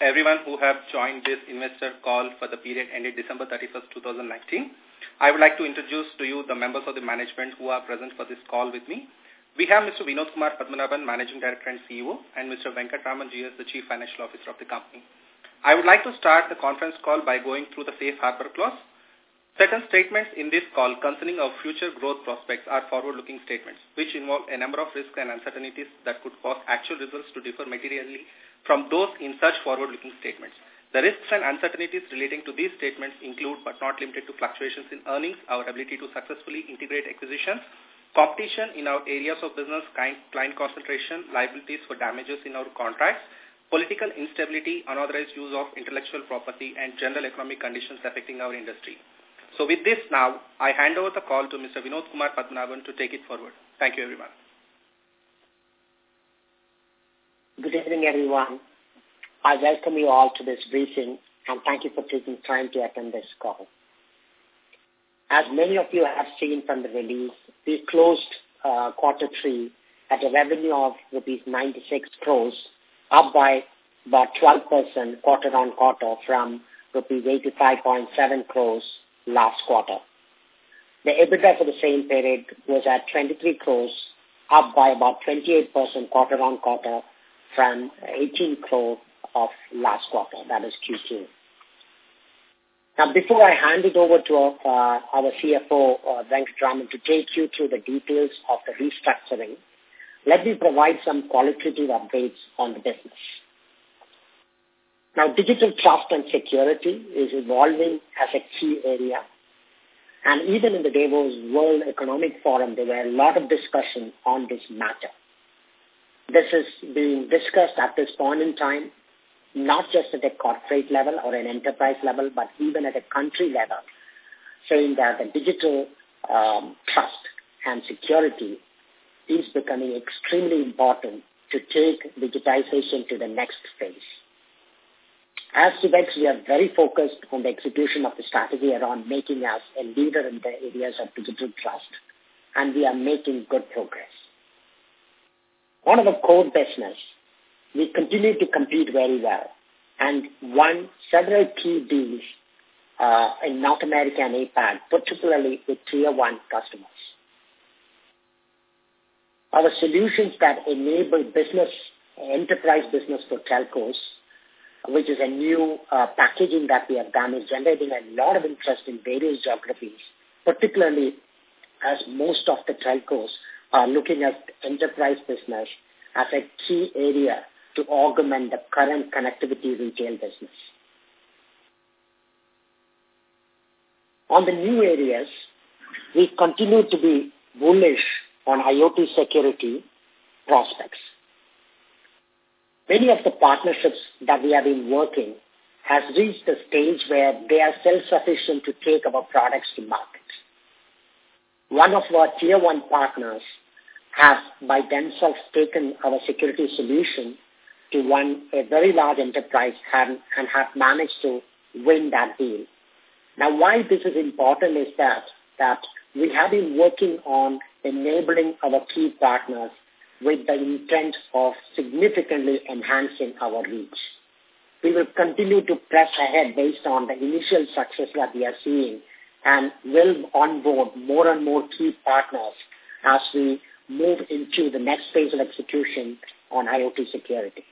everyone who have joined this investor call for the period ended December 31st, 2019. I would like to introduce to you the members of the management who are present for this call with me. We have Mr. Vinod Kumar Padmanabhan, Managing Director and CEO, and Mr. Venkatraman GS, the Chief Financial Officer of the company. I would like to start the conference call by going through the safe harbor clause. Certain statements in this call concerning our future growth prospects are forward-looking statements, which involve a number of risks and uncertainties that could cause actual results to differ materially from those in such forward-looking statements. The risks and uncertainties relating to these statements include, but not limited to, fluctuations in earnings, our ability to successfully integrate acquisitions, competition in our areas of business, client concentration, liabilities for damages in our contracts, political instability, unauthorized use of intellectual property, and general economic conditions affecting our industry. So with this now, I hand over the call to Mr. Vinod Kumar Padmanabhan to take it forward. Thank you, everyone. Good evening, everyone. I welcome you all to this briefing and thank you for taking time to attend this call. As many of you have seen from the release, we closed uh, quarter three at a revenue of rupees 96 crores, up by about 12% quarter on quarter from rupees 85.7 crores last quarter. The EBITDA for the same period was at 23 crores, up by about 28% quarter on quarter from 18 crore of last quarter, that is Q2. Now, before I hand it over to uh, our CFO, uh, Venkatraman, to take you through the details of the restructuring, let me provide some qualitative updates on the business. Now, digital trust and security is evolving as a key area. And even in the Davos World Economic Forum, there were a lot of discussion on this matter. This is being discussed at this point in time, not just at a corporate level or an enterprise level, but even at a country level, saying that the digital um, trust and security is becoming extremely important to take digitization to the next phase. As Subex, we are very focused on the execution of the strategy around making us a leader in the areas of digital trust, and we are making good progress. On our core business, we continue to compete very well and won several key deals uh, in North America and APAC, particularly with Tier 1 customers. Our solutions that enable business, enterprise business for telcos which is a new uh, packaging that we have done, is generating a lot of interest in various geographies, particularly as most of the telcos looking at enterprise business as a key area to augment the current connectivity retail business. On the new areas, we continue to be bullish on IoT security prospects. Many of the partnerships that we have been working has reached the stage where they are self-sufficient to take our products to market. One of our tier one partners has by themselves taken our security solution to one a very large enterprise and, and have managed to win that deal. Now, why this is important is that that we have been working on enabling our key partners with the intent of significantly enhancing our reach. We will continue to press ahead based on the initial success that we are seeing and will onboard more and more key partners as we move into the next phase of execution on IoT security.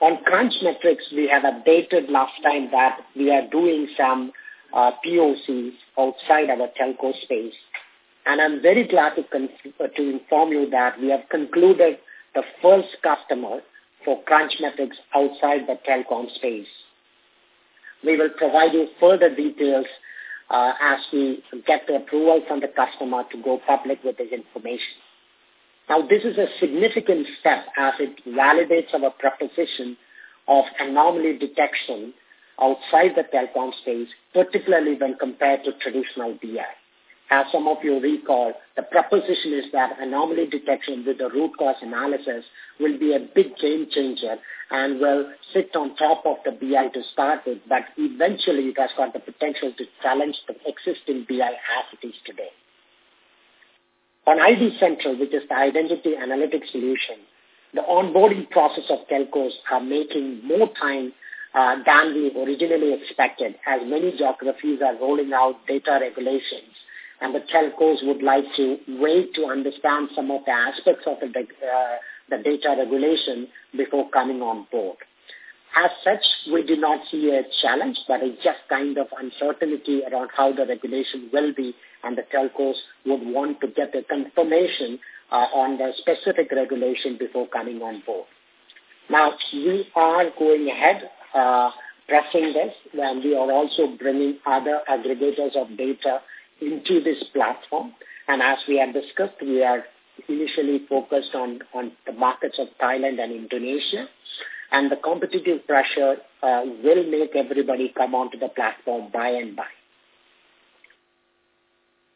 On Crunch Metrics, we have updated last time that we are doing some uh, POCs outside our telco space and I'm very glad to, uh, to inform you that we have concluded the first customer for Crunch Metrics outside the telecom space. We will provide you further details uh, as we get the approval from the customer to go public with this information. Now, this is a significant step as it validates our proposition of anomaly detection outside the telecom space, particularly when compared to traditional BI. As some of you recall, the proposition is that anomaly detection with the root cause analysis will be a big game changer and will sit on top of the BI to start with, but eventually it has got the potential to challenge the existing BI as it is today. On ID Central, which is the identity analytics solution, the onboarding process of telcos are making more time uh, than we originally expected as many geographies are rolling out data regulations and the telcos would like to wait to understand some of the aspects of the, uh, the data regulation before coming on board. As such, we do not see a challenge, but it's just kind of uncertainty around how the regulation will be, and the telcos would want to get a confirmation uh, on the specific regulation before coming on board. Now, we are going ahead uh, pressing this, and we are also bringing other aggregators of data into this platform. And as we have discussed, we are initially focused on, on the markets of Thailand and Indonesia. And the competitive pressure uh, will make everybody come onto the platform by and by.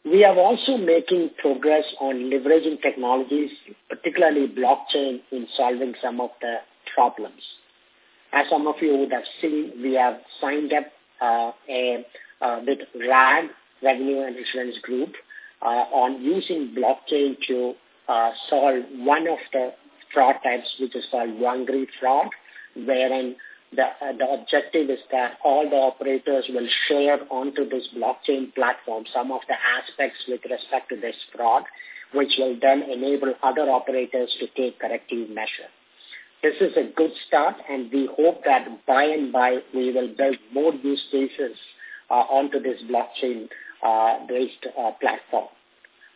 We are also making progress on leveraging technologies, particularly blockchain, in solving some of the problems. As some of you would have seen, we have signed up uh, a, uh, with RAG, Revenue and Assurance Group, uh, on using blockchain to uh, solve one of the fraud types, which is called Wangiri fraud, wherein the, uh, the objective is that all the operators will share onto this blockchain platform some of the aspects with respect to this fraud, which will then enable other operators to take corrective measure. This is a good start, and we hope that by and by we will build more use cases uh, onto this blockchain-based uh, uh, platform.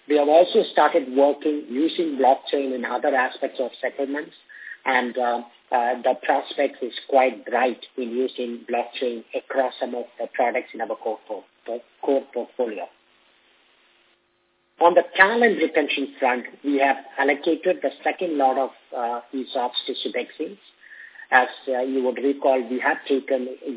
We have also started working using blockchain in other aspects of settlements, and uh, uh, the prospects is quite bright in using blockchain across some of the products in our core, core portfolio. On the talent retention front, we have allocated the second lot of uh, ESOPs to Subexians. As uh, you would recall, we have taken uh,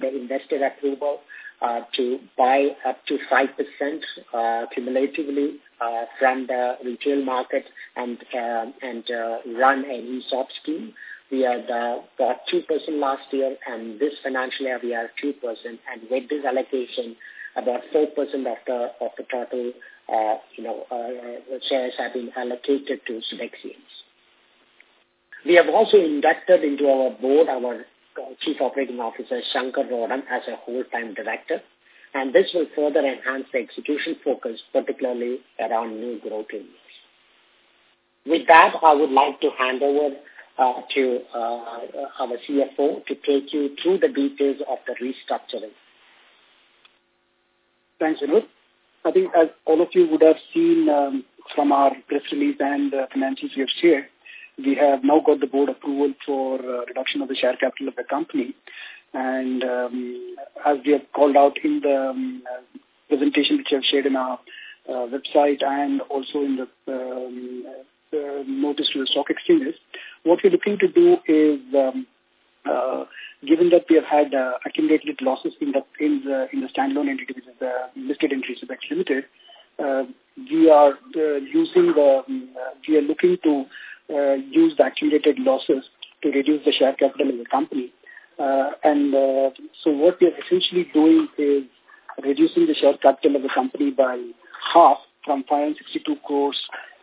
the investor approval uh, to buy up to 5% uh, cumulatively uh, from the retail market and uh, and uh, run an ESOP scheme. We had uh, got 2% last year, and this financial year we are 2%. And with this allocation, about 4% of the of the total uh, you know, uh, shares have been allocated to Subexians. We have also inducted into our board our Chief Operating Officer Shankar Rodan as a whole-time director, and this will further enhance the execution focus, particularly around new growth areas. With that, I would like to hand over uh, to uh, our CFO to take you through the details of the restructuring. Thanks, Vinod. I think as all of you would have seen um, from our press release and uh, financials we have shared, we have now got the board approval for uh, reduction of the share capital of the company. And um, as we have called out in the um, presentation which we have shared in our uh, website and also in the um, uh, notice to the stock exchanges, what we're looking to do is um, uh, given that we have had uh, accumulated losses in the in the in the standalone entity, which is the listed entity Subex Limited, uh, we are uh, using the um, uh, we are looking to uh, use the accumulated losses to reduce the share capital in the company. Uh, and uh, so what we are essentially doing is reducing the share capital of the company by half from 562 crores.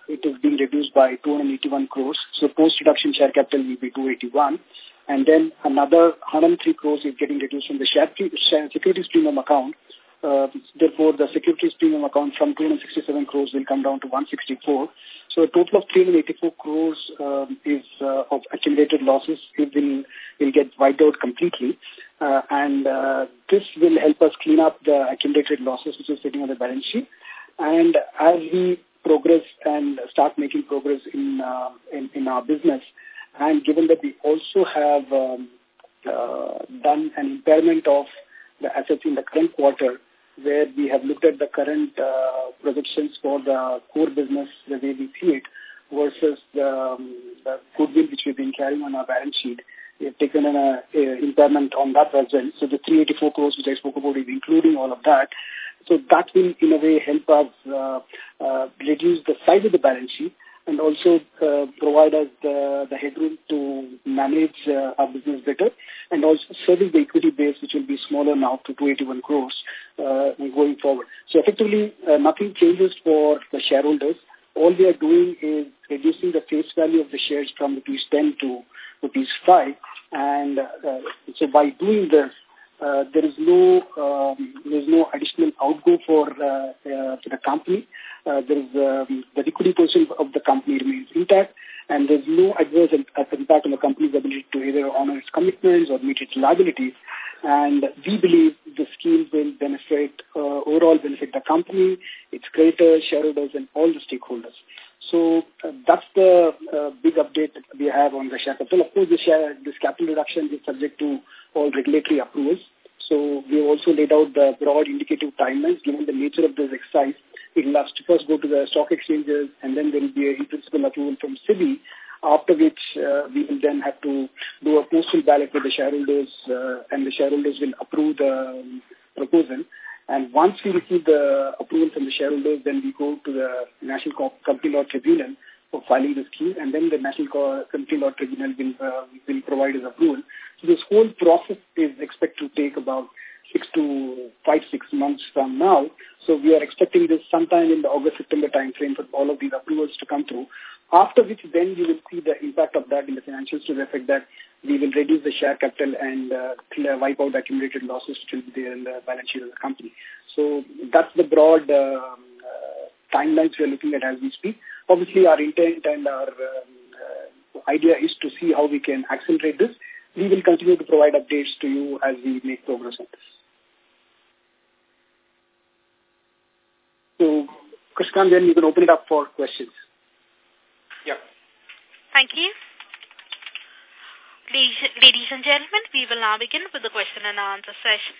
It is being reduced by 281 crores. So post-reduction share capital will be 281 and then another 103 crores is getting reduced from the share, share securities premium account. Uh, therefore, the securities premium account from 267 crores will come down to 164. So a total of 384 crores um, is uh, of accumulated losses it will will get wiped out completely, uh, and uh, this will help us clean up the accumulated losses which is sitting on the balance sheet. And as we progress and start making progress in uh, in, in our business, and given that we also have um, uh, done an impairment of the assets in the current quarter, where we have looked at the current uh, projections for the core business, the way we see it, versus the, um, the goodwill which we've been carrying on our balance sheet. We have taken an uh, impairment on that as well. So the 384 crores which I spoke about is including all of that. So that will in a way help us uh, uh, reduce the size of the balance sheet and also uh, provide us the, the headroom to manage uh, our business better and also service the equity base which will be smaller now to 281 crores uh, going forward. So effectively uh, nothing changes for the shareholders all we are doing is reducing the face value of the shares from rupees 10 to rupees 5. And uh, so by doing this, uh, there is no um, there is no additional outgo for, uh, uh, for the company. Uh, there is um, the liquidity position of the company remains intact, and there's no adverse impact on the company's ability to either honor its commitments or meet its liabilities. And we believe the scheme will benefit, uh, overall benefit the company, its creditors, shareholders, and all the stakeholders. So uh, that's the uh, big update we have on the share capital. Of course, the share, this capital reduction is subject to all regulatory approvals. So we also laid out the broad indicative timelines given the nature of this exercise. It will first go to the stock exchanges and then there will be a in-principle approval from SEBI, after which uh, we will then have to do a postal ballot with the shareholders uh, and the shareholders will approve the um, proposal. And once we receive the approval from the shareholders, then we go to the National Company Law Tribunal for filing the scheme, and then the National Company Law Tribunal will, uh, will provide his approval. So this whole process is expected to take about six to five, six months from now. So we are expecting this sometime in the August-September timeframe for all of these approvals to come through. After which then you will see the impact of that in the financials to the effect that we will reduce the share capital and uh, wipe out accumulated losses be there in the balance sheet of the company. So that's the broad uh, uh, timelines we are looking at as we speak. Obviously, our intent and our um, uh, idea is to see how we can accelerate this. We will continue to provide updates to you as we make progress on this. So, Krishnan, then you can open it up for questions. Yeah. Thank you. Ladies and gentlemen, we will now begin with the question and answer session.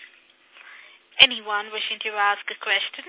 Anyone wishing to ask a question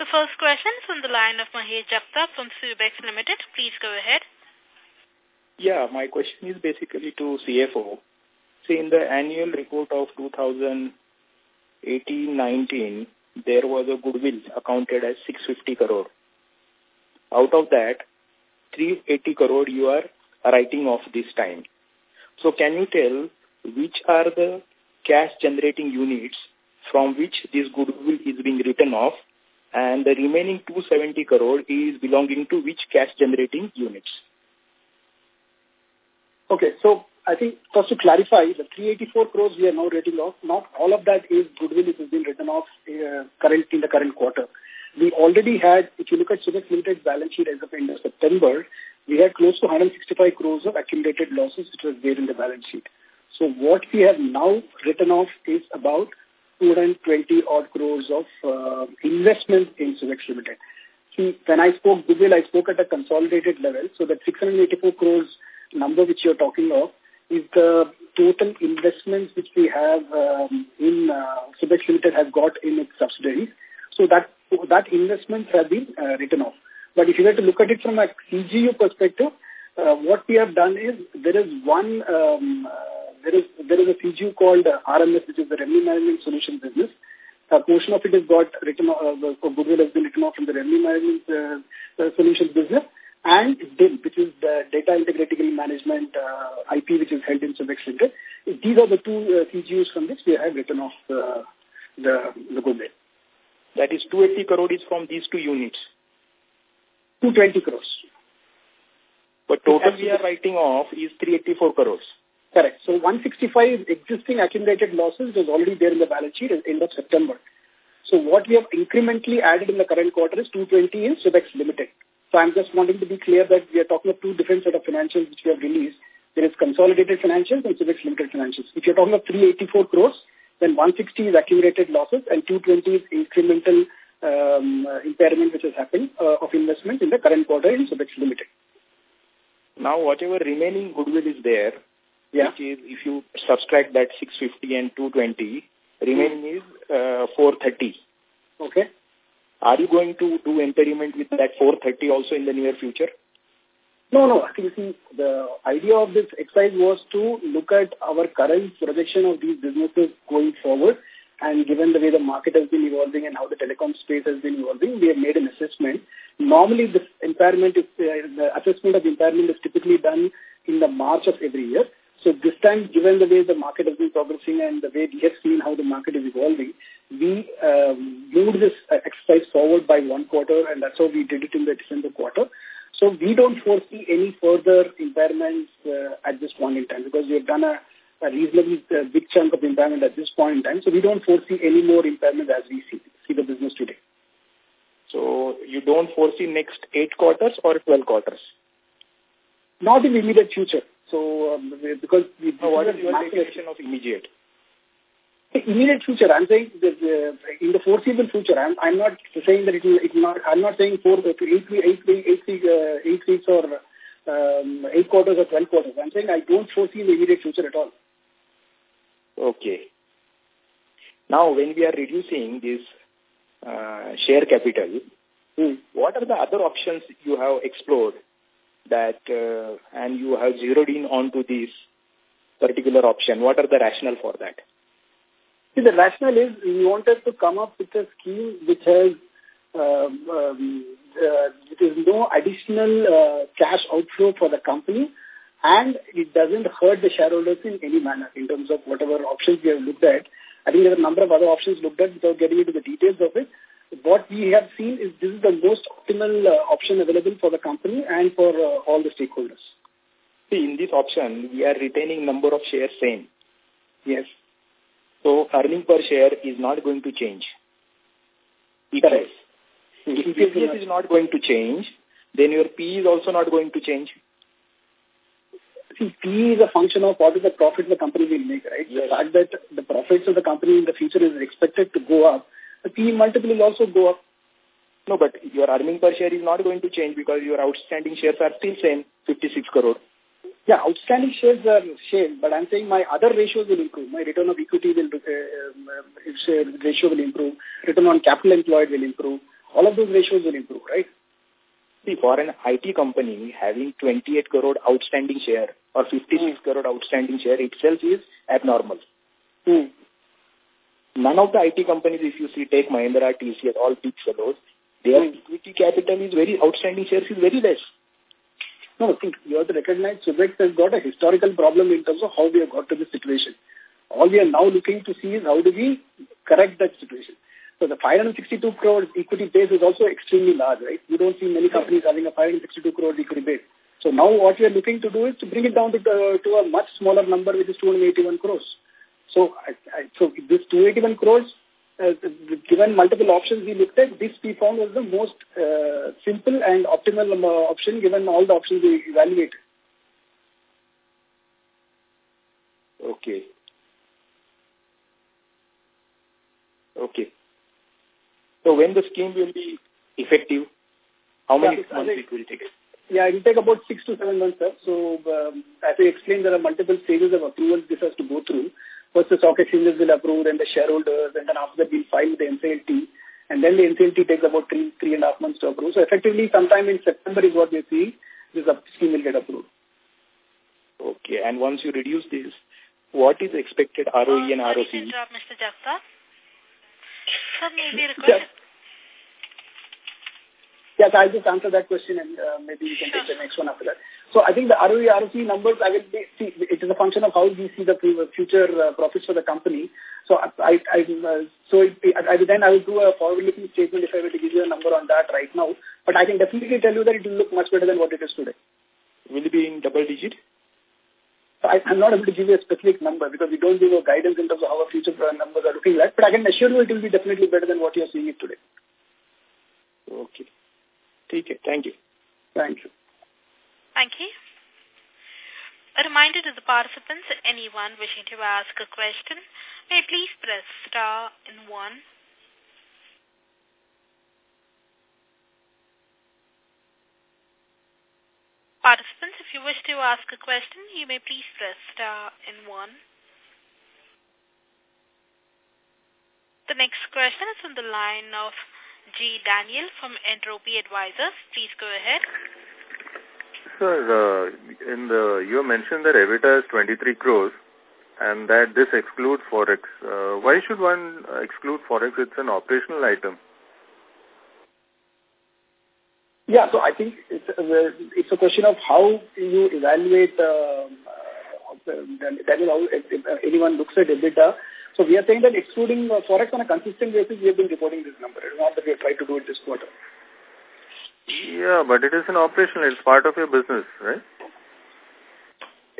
first question is on the line of Mahesh Japta from Subex Limited. Please go ahead. Yeah, my question is basically to CFO. See, in the annual report of 2018-19, there was a goodwill accounted as 650 crore. Out of that, 380 crore you are writing off this time. So can you tell which are the cash generating units from which this goodwill is being written off and the remaining 270 crore is belonging to which cash generating units? Okay, so I think first to clarify, the 384 crores we are now writing off, not all of that is goodwill which has been written off uh, current in the current quarter. We already had, if you look at Subex Limited's balance sheet as of end of September, we had close to 165 crores of accumulated losses which was there in the balance sheet. So what we have now written off is about 220 odd crores of uh, investment in Subex Limited. See, when I spoke goodwill, I spoke at a consolidated level. So that 684 crores number which you're talking of is the total investments which we have um, in uh, Subex Limited has got in its subsidiaries. So that that investments have been uh, written off. But if you were to look at it from a CGU perspective, uh, what we have done is there is one um, uh, there is there is a CGU called uh, RMS, which is the Revenue Management Solution business. A portion of it has got written off, uh, goodwill has been written off from the Revenue Management uh, uh, Solutions business, and DIM, which is the Data Integrity Management uh, IP, which is held in Subex Limited. These are the two uh, CGUs from which we have written off uh, the, the goodwill. That is 280 crore is from these two units. 220 crores. But total we are writing off is 384 crores. Correct. So 165 existing accumulated losses was already there in the balance sheet at end of September. So what we have incrementally added in the current quarter is 220 in Subex Limited. So I'm just wanting to be clear that we are talking of two different set of financials which we have released. There is consolidated financials and Subex Limited financials. If you're talking of 384 crores, then 160 is accumulated losses and 220 is incremental um, impairment which has happened uh, of investment in the current quarter in Subex Limited. Now, whatever remaining goodwill is there, yeah. which is if you subtract that 650 and 220, remaining mm. is uh, 430. Okay. Are you going to do impairment with that 430 also in the near future? No, no. I think see, the idea of this exercise was to look at our current projection of these businesses going forward. And given the way the market has been evolving and how the telecom space has been evolving, we have made an assessment. Normally, this impairment is, uh, the assessment of impairment is typically done in the March of every year. So this time, given the way the market has been progressing and the way we have seen how the market is evolving, we um, moved this exercise forward by one quarter, and that's how we did it in the December quarter. So we don't foresee any further impairments uh, at this point in time because we have done a, a reasonably uh, big chunk of impairment at this point in time. So we don't foresee any more impairment as we see, see the business today. So you don't foresee next eight quarters or 12 quarters? Not in the immediate future. So um, because we, no, what is your definition of immediate? immediate future, I'm saying that, uh, in the foreseeable future, I'm, I'm not saying that it will, it will not, I'm not saying four, eight, eight, eight, eight, eight, uh, eight weeks or um, eight quarters or 12 quarters. I'm saying I don't foresee the immediate future at all. Okay. Now, when we are reducing this uh, share capital, hmm. what are the other options you have explored that uh, and you have zeroed in onto this particular option? What are the rationale for that? See, the rationale is we wanted to come up with a scheme which has um, um, uh, there is no additional uh, cash outflow for the company and it doesn't hurt the shareholders in any manner in terms of whatever options we have looked at. I think there are a number of other options looked at without getting into the details of it. What we have seen is this is the most optimal uh, option available for the company and for uh, all the stakeholders. See, in this option, we are retaining number of shares same. Yes. So earning per share is not going to change. EPS. If EPS is not going to change, then your P is also not going to change. See, P is a function of what is the profit the company will make, right? Yes. The fact that the profits of the company in the future is expected to go up, the P multiple will also go up. No, but your earning per share is not going to change because your outstanding shares are still same, 56 crore. Yeah, outstanding shares are same, but I'm saying my other ratios will improve. My return of equity will uh, uh, ratio will improve. Return on capital employed will improve. All of those ratios will improve, right? See, for an IT company having 28 crore outstanding share or 56 mm. crore outstanding share itself is abnormal. Mm. None of the IT companies, if you see, take Mahindra, TCS, all big fellows, their mm. equity capital is very, outstanding shares is very less. No, I think you have to recognize Subex has got a historical problem in terms of how we have got to this situation. All we are now looking to see is how do we correct that situation. So the 562 crore equity base is also extremely large, right? You don't see many companies having a 562 crore equity base. So now what we are looking to do is to bring it down to, the, to a much smaller number, which is 281 crores. So, I, I, so this 281 crores uh, given multiple options we looked at, this we found was the most uh, simple and optimal um, uh, option given all the options we evaluated. Okay. Okay. So when the scheme will be effective, how many yeah, months it will take? Yeah, it will take about six to seven months, sir. So um, as I explained, there are multiple stages of approval this has to go through. First, the stock exchanges will approve, then the shareholders, and then after that, we'll file the NCLT. And then the NCLT takes about three, three and a half months to approve. So effectively, sometime in September is what we see, this scheme will get approved. Okay. And once you reduce this, what is expected ROE and ROC? Mr. Jagta. Sir, maybe request. Yes, I'll just answer that question and uh, maybe you can take the next one after that. So I think the ROE, ROC numbers, I will be, see, it is a function of how we see the future uh, profits for the company. So I, I, uh, so it, I, then I will do a forward-looking statement if I were to give you a number on that right now. But I can definitely tell you that it will look much better than what it is today. Will it be in double digit? I, I'm not able to give you a specific number because we don't give a guidance in terms of how our future numbers are looking like. But I can assure you it will be definitely better than what you're seeing it today. Okay. Okay, thank you. Thank you. Thank you. A reminder to the participants, anyone wishing to ask a question, may please press star and one. Participants, if you wish to ask a question, you may please press star and one. The next question is from the line of G. Daniel from Entropy Advisors. Please go ahead. Sir, uh, in the you mentioned that EBITDA is 23 crores and that this excludes forex. Uh, why should one exclude forex? It's an operational item. Yeah, so I think it's a, it's a question of how you evaluate, uh, that is how anyone looks at EBITDA. So we are saying that excluding uh, Forex on a consistent basis, we have been reporting this number. It's not that we have tried to do it this quarter. Yeah, but it is an operational, it's part of your business, right?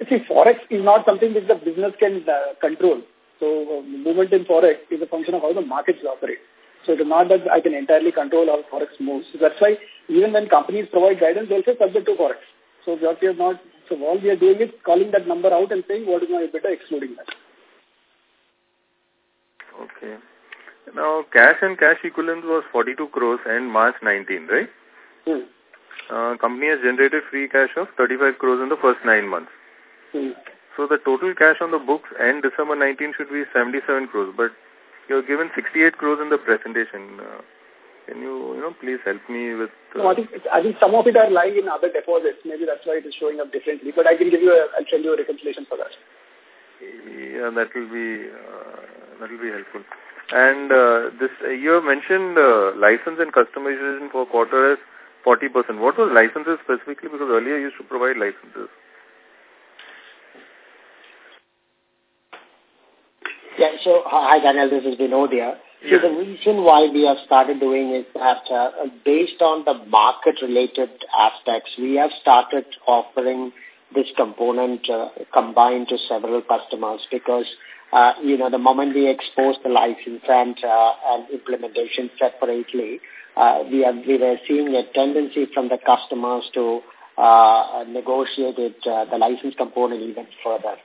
See, Forex is not something which the business can uh, control. So uh, movement in Forex is a function of how the markets operate. So it is not that I can entirely control how Forex moves. So that's why even when companies provide guidance, they'll say subject to Forex. So what we are not, so all we are doing is calling that number out and saying what is my EBITDA excluding that. Okay. Now, cash and cash equivalent was 42 crores and March 19, right? Hmm. Uh, company has generated free cash of 35 crores in the first nine months. Hmm. So the total cash on the books end December 19 should be 77 crores, but you're given 68 crores in the presentation. Uh, can you, you know, please help me with... Uh, no, I think, I think some of it are lying in other deposits. Maybe that's why it is showing up differently. But I can give you a, I'll send you a reconciliation for that. Yeah, that will be, uh, that will be helpful. And uh, this, uh, you have mentioned uh, license and customization for quarter as 40%. What was licenses specifically? Because earlier you used to provide licenses. Yeah, so hi Daniel, this is Vinod here. So the reason why we have started doing is that uh, based on the market-related aspects, we have started offering this component uh, combined to several customers because, uh, you know, the moment we expose the license and, uh, and implementation separately, uh, we, are, we were seeing a tendency from the customers to uh, negotiate it, uh, the license component even further.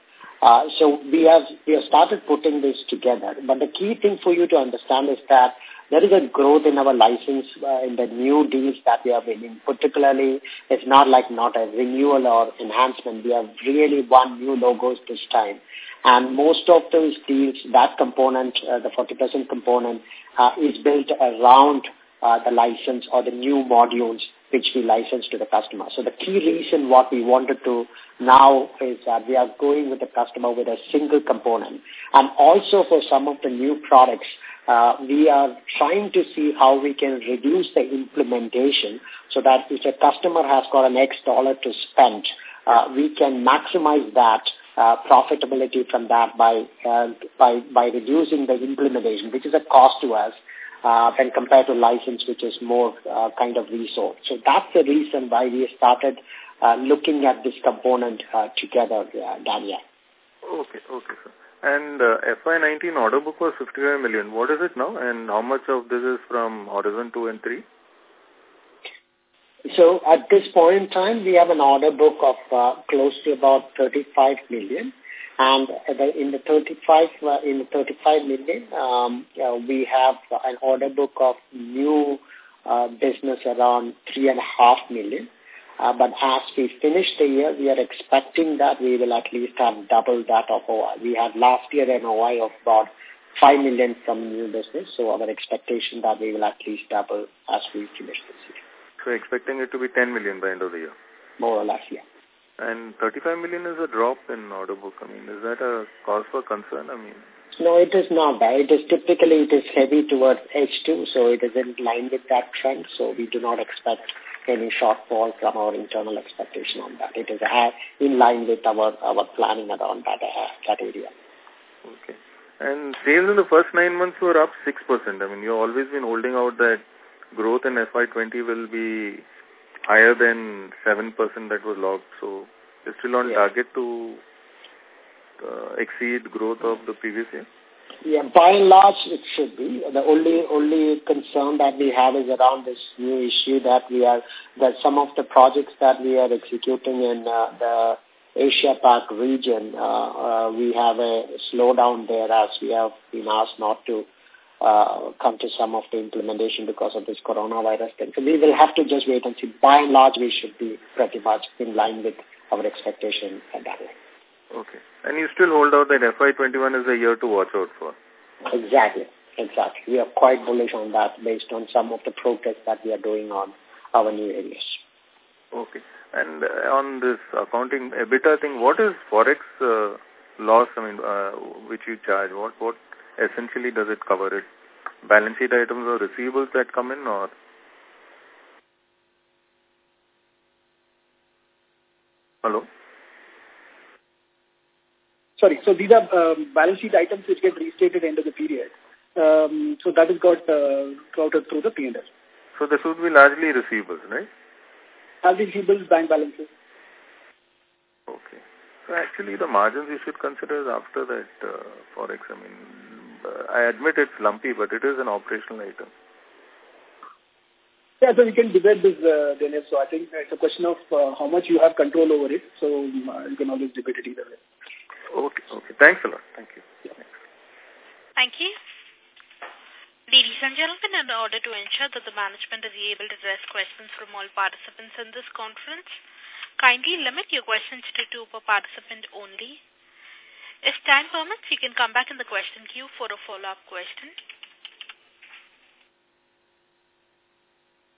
Uh, so we have we have started putting this together. But the key thing for you to understand is that there is a growth in our license uh, in the new deals that we are winning. Particularly, it's not like not a renewal or enhancement. We have really won new logos this time. And most of those deals, that component, uh, the 40% component, uh, is built around uh, the license or the new modules which we license to the customer. So the key reason what we wanted to now is that we are going with the customer with a single component. And also for some of the new products, uh, we are trying to see how we can reduce the implementation so that if a customer has got an X dollar to spend, uh, we can maximize that uh, profitability from that by, uh, by, by reducing the implementation, which is a cost to us uh, when compared to license, which is more uh, kind of resource. So that's the reason why we started uh, looking at this component uh, together, uh, Daniel. Okay, okay, sir. And uh, FY19 order book was 55 million. What is it now? And how much of this is from Horizon 2 and 3? So at this point in time, we have an order book of uh, close to about 35 million. And in the 35 uh, in the 35 million, um, uh, we have an order book of new uh, business around three and a half million. Uh, but as we finish the year, we are expecting that we will at least have double that of OI. We had last year an OI of about 5 million from new business, so our expectation that we will at least double as we finish this year. So expecting it to be 10 million by end of the year? More or less, yeah. And 35 million is a drop in order book. I mean, is that a cause for concern? I mean, no, it is not. It is typically it is heavy towards H2, so it is in line with that trend. So we do not expect any shortfall from our internal expectation on that. It is uh, in line with our our planning around that uh, that area. Okay. And sales in the first nine months were up 6%. I mean, you've always been holding out that growth in FY20 will be higher than 7% that was logged. So it's still on yeah. target to uh, exceed growth of the previous year? Yeah, by and large, it should be. The only only concern that we have is around this new issue that we are that some of the projects that we are executing in uh, the Asia Pac region, uh, uh, we have a slowdown there as we have been asked not to uh, come to some of the implementation because of this coronavirus thing. So we will have to just wait and see. By and large, we should be pretty much in line with our expectation at that way. Okay. And you still hold out that FY21 is a year to watch out for? Exactly. Exactly. We are quite bullish on that based on some of the progress that we are doing on our new areas. Okay. And uh, on this accounting EBITDA thing, what is forex uh, loss? I mean, uh, which you charge? What what essentially does it cover? It balance sheet items or receivables that come in, or hello? Sorry, so these are um, balance sheet items which get restated end of the period. Um, so that is got uh, routed through the P&L. So this would be largely receivables, right? Largely receivables, bank balances. Okay. So actually the margins you should consider is after that uh, forex. I mean, I admit it's lumpy, but it is an operational item. Yeah, so we can debate this, uh, Dennis. So I think it's a question of uh, how much you have control over it. So um, uh, you can always debate it either way. Okay, okay. Thanks a lot. Thank you. Yeah. Thank you. Ladies and gentlemen, in order to ensure that the management is able to address questions from all participants in this conference, kindly limit your questions to two per participant only. If time permits, you can come back in the question queue for a follow-up question.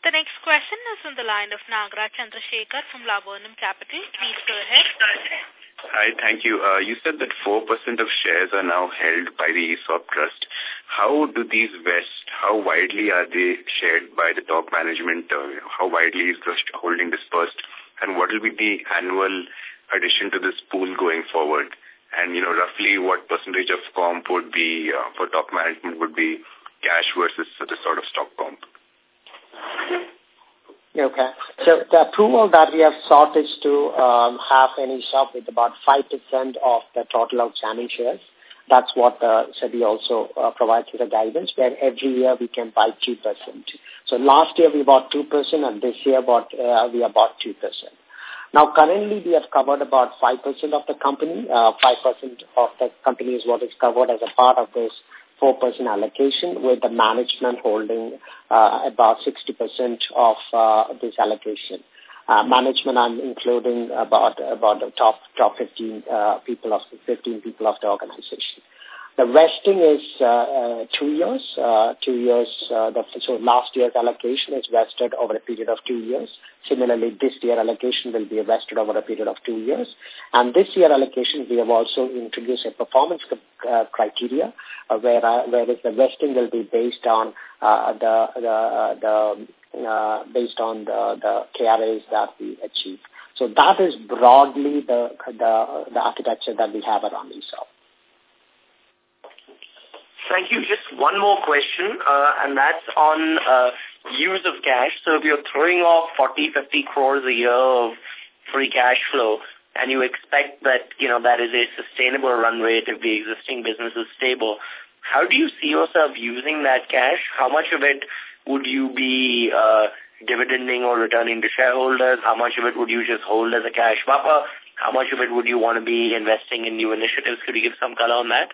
The next question is on the line of Nagra Chandrasekhar from Laburnum Capital. Please go ahead. Hi, thank you. Uh, you said that 4% of shares are now held by the ESOP trust. How do these vest? How widely are they shared by the top management? Uh, how widely is the holding dispersed? And what will be the annual addition to this pool going forward? And, you know, roughly what percentage of comp would be, uh, for top management would be cash versus the sort of stock comp? Okay. So the approval that we have sought is to um, have an ESOP with about 5% of the total outstanding shares. That's what uh, SEBI also uh, provides as a guidance, where every year we can buy 2%. So last year we bought 2% and this year bought, uh, we bought 2%. Now currently we have covered about 5% of the company. Uh, 5% of the company is what is covered as a part of this 4% allocation with the management holding uh, about 60% of uh, this allocation. Uh, management I'm including about about the top top 15 uh, people of 15 people of the organization. The vesting is uh, two years. Uh, two years. Uh, the, so last year's allocation is vested over a period of two years. Similarly, this year allocation will be vested over a period of two years. And this year allocation, we have also introduced a performance uh, criteria, where whereas the vesting will be based on the the the uh, based on the the KRAs that we achieve. So that is broadly the the the architecture that we have around ESOP. Thank you. Just one more question, uh, and that's on uh, use of cash. So if you're throwing off 40, 50 crores a year of free cash flow, and you expect that, you know, that is a sustainable run rate if the existing business is stable, how do you see yourself using that cash? How much of it would you be uh, dividending or returning to shareholders? How much of it would you just hold as a cash buffer? How much of it would you want to be investing in new initiatives? Could you give some color on that?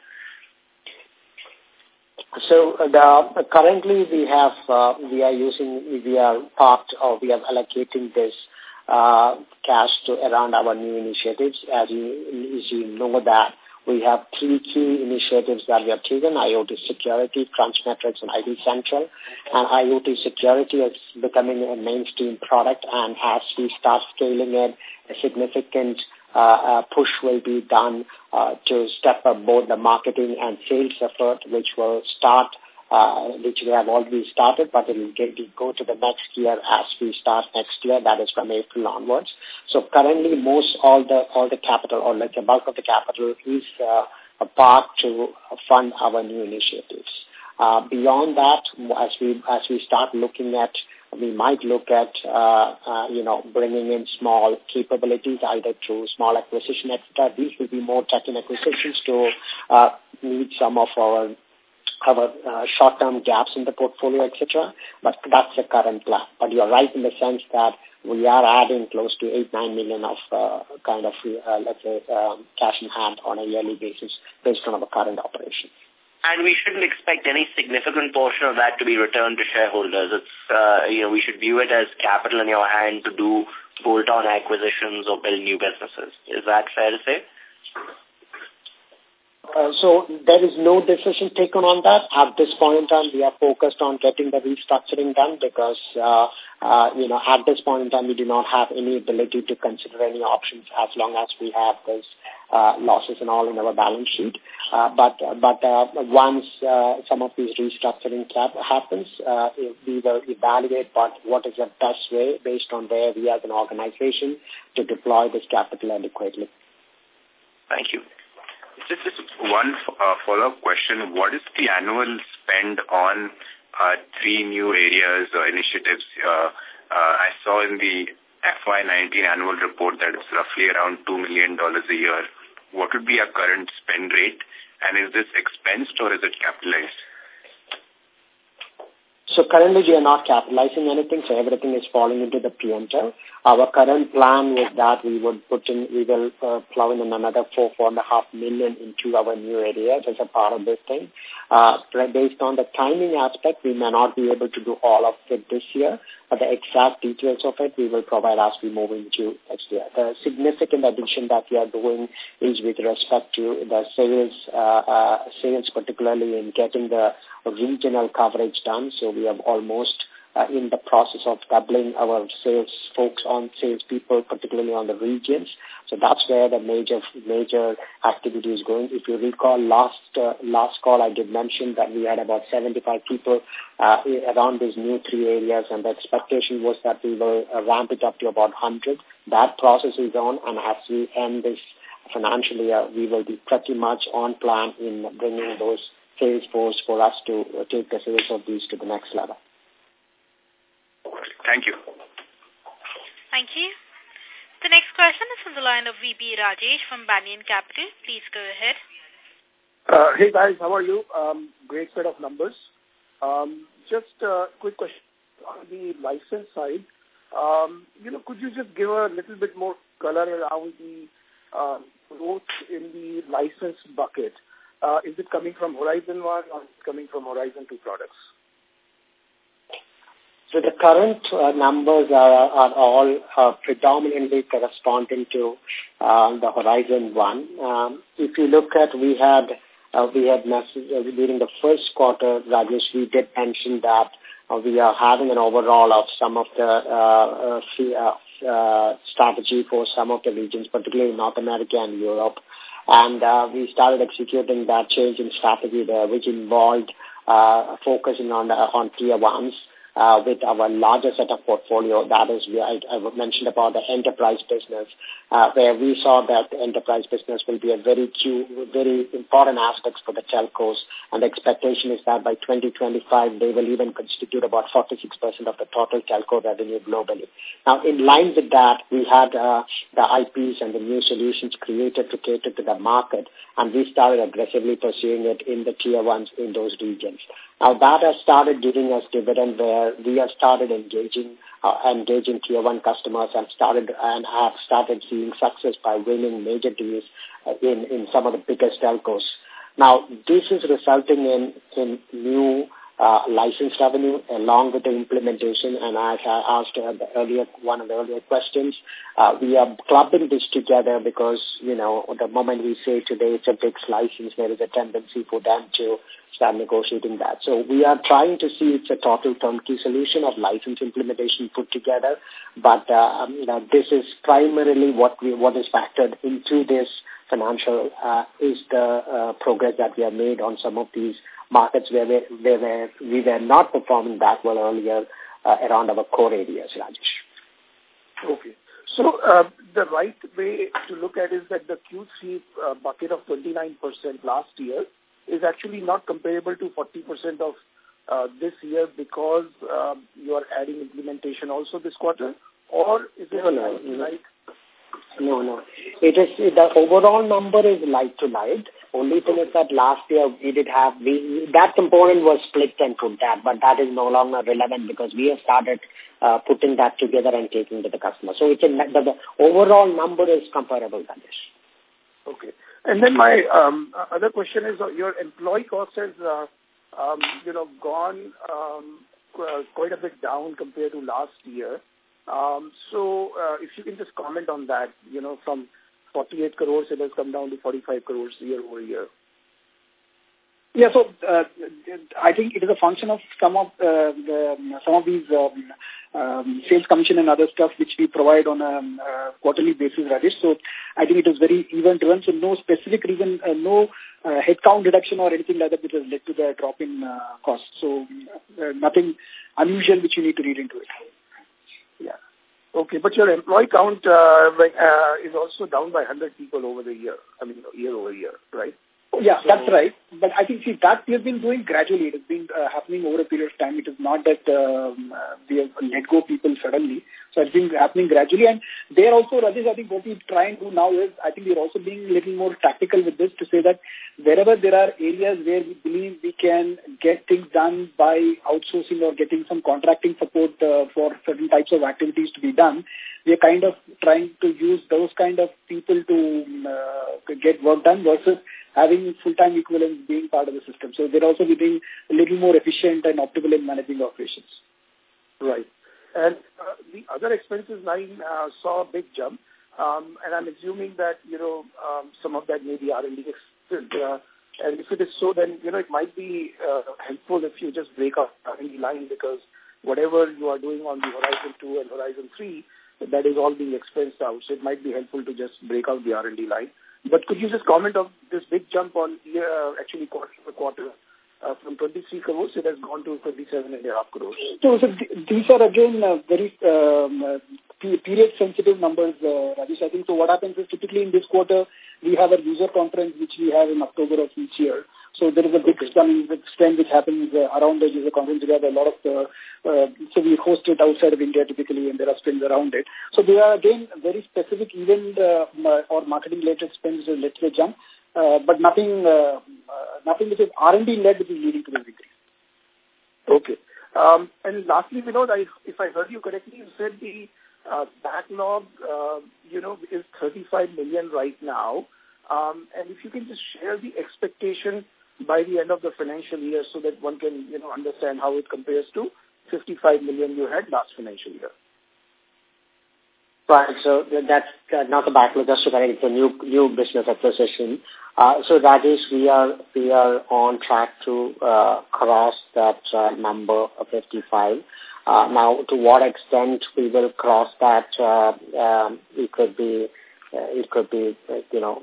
So the, currently we have, uh, we are using, we are part or we are allocating this uh, cash to around our new initiatives. As you, as you know that we have three key initiatives that we have taken, IoT security, Crunchmetrics, and ID Central. And IoT security is becoming a mainstream product, and as we start scaling it, a significant uh, push will be done uh, to step up both the marketing and sales effort, which will start, uh, which we have already started, but it will get, go to the next year as we start next year. That is from April onwards. So currently, most all the all the capital, or like the bulk of the capital, is uh, a part to fund our new initiatives. Uh, beyond that, as we as we start looking at we might look at, uh, uh, you know, bringing in small capabilities either through small acquisition, etc. These will be more tuck-in acquisitions to uh, meet some of our our uh, short-term gaps in the portfolio, etc. But that's the current plan. But you're right in the sense that we are adding close to 8, 9 million of uh, kind of, uh, let's say, um, cash in hand on a yearly basis based on our current operations. And we shouldn't expect any significant portion of that to be returned to shareholders. It's, uh, you know, we should view it as capital in your hand to do bolt-on acquisitions or build new businesses. Is that fair to say? Uh, so there is no decision taken on that. At this point in time, we are focused on getting the restructuring done because, uh, uh, you know, at this point in time, we do not have any ability to consider any options as long as we have those uh, losses and all in our balance sheet. Uh, but but uh, once uh, some of these restructuring happens, uh, we will evaluate what, what is the best way based on where we as an organization to deploy this capital adequately. Thank you. Just, just one uh, follow-up question. What is the annual spend on uh, three new areas or initiatives? Uh, uh, I saw in the FY19 annual report that it's roughly around $2 million a year. What would be our current spend rate? And is this expensed or is it capitalized? So currently we are not capitalizing anything, so everything is falling into the P&L. Our current plan was that we would put in, we will uh, plow in another four, four and a half million into our new areas as a part of this thing. Uh, based on the timing aspect, we may not be able to do all of it this year, but the exact details of it we will provide as we move into next year. The significant addition that we are doing is with respect to the sales, uh, uh, sales particularly in getting the regional coverage done. So we have almost uh, in the process of doubling our sales folks on salespeople, particularly on the regions. So that's where the major major activity is going. If you recall, last uh, last call I did mention that we had about 75 people uh, around these new three areas, and the expectation was that we will uh, ramp it up to about 100. That process is on, and as we end this financial year, we will be pretty much on plan in bringing those sales force for us to uh, take the sales of these to the next level. Thank you. Thank you. The next question is from the line of VP Rajesh from Banyan Capital. Please go ahead. Uh, hey guys, how are you? Um, great set of numbers. Um, just a quick question on the license side. Um, you know, could you just give a little bit more color around the uh, growth in the license bucket? Uh, is it coming from Horizon 1 or is it coming from Horizon 2 products? So the current uh, numbers are, are all uh, predominantly corresponding to uh, the Horizon 1. Um, if you look at, we had uh, we had message, uh, during the first quarter, Rajesh, we did mention that uh, we are having an overall of some of the uh, uh, uh, strategy for some of the regions, particularly North America and Europe. And uh, we started executing that change in strategy there, which involved uh, focusing on uh, on tier ones uh, with our larger set of portfolio. That is, we, I, I mentioned about the enterprise business, uh, where we saw that the enterprise business will be a very key, very important aspect for the telcos. And the expectation is that by 2025, they will even constitute about 46% of the total telco revenue globally. Now, in line with that, we had uh, the IPs and the new solutions created to cater to the market, and we started aggressively pursuing it in the tier ones in those regions. Now, that has started giving us dividend where we have started engaging uh, engaging tier one customers and started and have started seeing success by winning major deals uh, in in some of the biggest telcos. Now, this is resulting in in new uh, license revenue along with the implementation. And as I asked uh, the earlier, one of the earlier questions, uh, we are clubbing this together because, you know, the moment we say today it's a big license, there is a tendency for them to start negotiating that. So we are trying to see it's a total turnkey solution of license implementation put together. But, uh, um, you know, this is primarily what we, what is factored into this financial uh, is the uh, progress that we have made on some of these markets where we, where we were not performing that well earlier uh, around our core areas, Rajesh. Okay. So uh, the right way to look at is that the Q3 uh, bucket of 29% last year is actually not comparable to 40% of uh, this year because uh, you are adding implementation also this quarter? Or is it no, no, like no, no. It is the overall number is like to like. Only thing is that last year we did have we that component was split and put that, but that is no longer relevant because we have started uh, putting that together and taking to the customer. So it's a, the, the overall number is comparable, Ganesh. Okay. And then my um, other question is uh, your employee cost has uh, um, you know gone um, quite a bit down compared to last year. Um, so uh, if you can just comment on that, you know, from 48 crores, it has come down to 45 crores year over year. Yeah, so uh, I think it is a function of some of uh, the, some of these um, um, sales commission and other stuff which we provide on a uh, quarterly basis, Rajesh. So I think it is very even driven. So no specific reason, uh, no uh, headcount reduction or anything like that which has led to the drop in uh, cost. So uh, nothing unusual which you need to read into it. Yeah. Okay, but your employee count uh, uh, is also down by 100 people over the year. I mean, year over year, right? Yeah, so, that's right. But I think, see, that we have been doing gradually. It has been uh, happening over a period of time. It is not that um, uh, we have let go people suddenly. So it's been happening gradually. And there also, Rajesh, I think what we try and do now is, I think we're also being a little more tactical with this to say that wherever there are areas where we believe we can get things done by outsourcing or getting some contracting support uh, for certain types of activities to be done, we are kind of trying to use those kind of people to uh, get work done versus having full-time equivalents being part of the system. So they're also being a little more efficient and optimal in managing operations. Right. And uh, the other expenses line uh, saw a big jump. Um, and I'm assuming that, you know, um, some of that may be R&D. Uh, and if it is so, then, you know, it might be uh, helpful if you just break up R&D line because whatever you are doing on the Horizon 2 and Horizon 3, that is all being expensed out. So it might be helpful to just break out the R&D line. But could you just comment on this big jump on year, uh, actually quarter to quarter? Uh, from 23 crores, it has gone to 27 and a half crores. So, so th these are again uh, very um, uh, period sensitive numbers, uh, Rajesh. I think so. What happens is typically in this quarter we have a user conference which we have in October of each year. So there is a big spend which happens uh, around the user conference. We have a lot of, uh, uh, so we host it outside of India typically and there are spends around it. So they are again very specific event uh, or marketing related spends let us jump, uh, but nothing, uh, uh, nothing which is R&D led which is leading to this increase. Okay. Um, and lastly, Vinod, I, if I heard you correctly, you said the uh, backlog, uh, you know, is 35 million right now. Um, and if you can just share the expectation by the end of the financial year so that one can, you know, understand how it compares to 55 million you had last financial year. Right. So that's not a backlog, just to correct, it's a new new business acquisition. Uh, so that is, we are we are on track to uh, cross that uh, number of 55. Uh, now, to what extent we will cross that, uh, um, it could be it could be, uh, you know,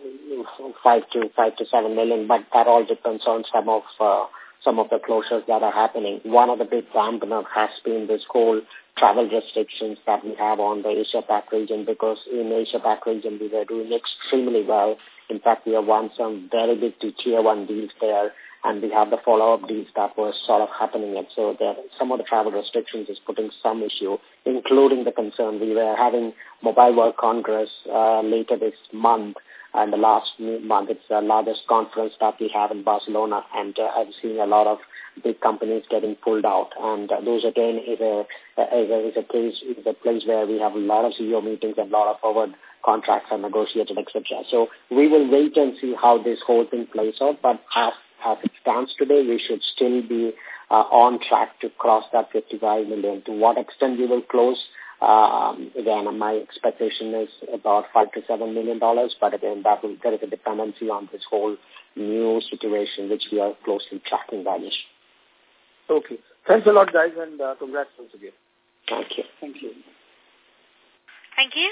five to five to seven million, but that all depends on some of uh, some of the closures that are happening. One of the big dampener has been this whole travel restrictions that we have on the Asia Pac region because in Asia Pac region we were doing extremely well. In fact, we have won some very big tier one deals there and we have the follow-up deals that were sort of happening. And so there, some of the travel restrictions is putting some issue, including the concern we were having Mobile World Congress uh, later this month, and the last month it's the largest conference that we have in Barcelona, and uh, I've seen a lot of big companies getting pulled out. And uh, those again is a, is a is a place is a place where we have a lot of CEO meetings and a lot of forward contracts are negotiated, etc. So we will wait and see how this whole thing plays out. But as as it stands today, we should still be uh, on track to cross that 55 million. To what extent we will close, um, again, my expectation is about five to seven million dollars, but again, that will, there is a dependency on this whole new situation, which we are closely tracking, Rajesh. Okay. Thanks a lot, guys, and uh, congrats once again. Thank you. Thank you. Thank you.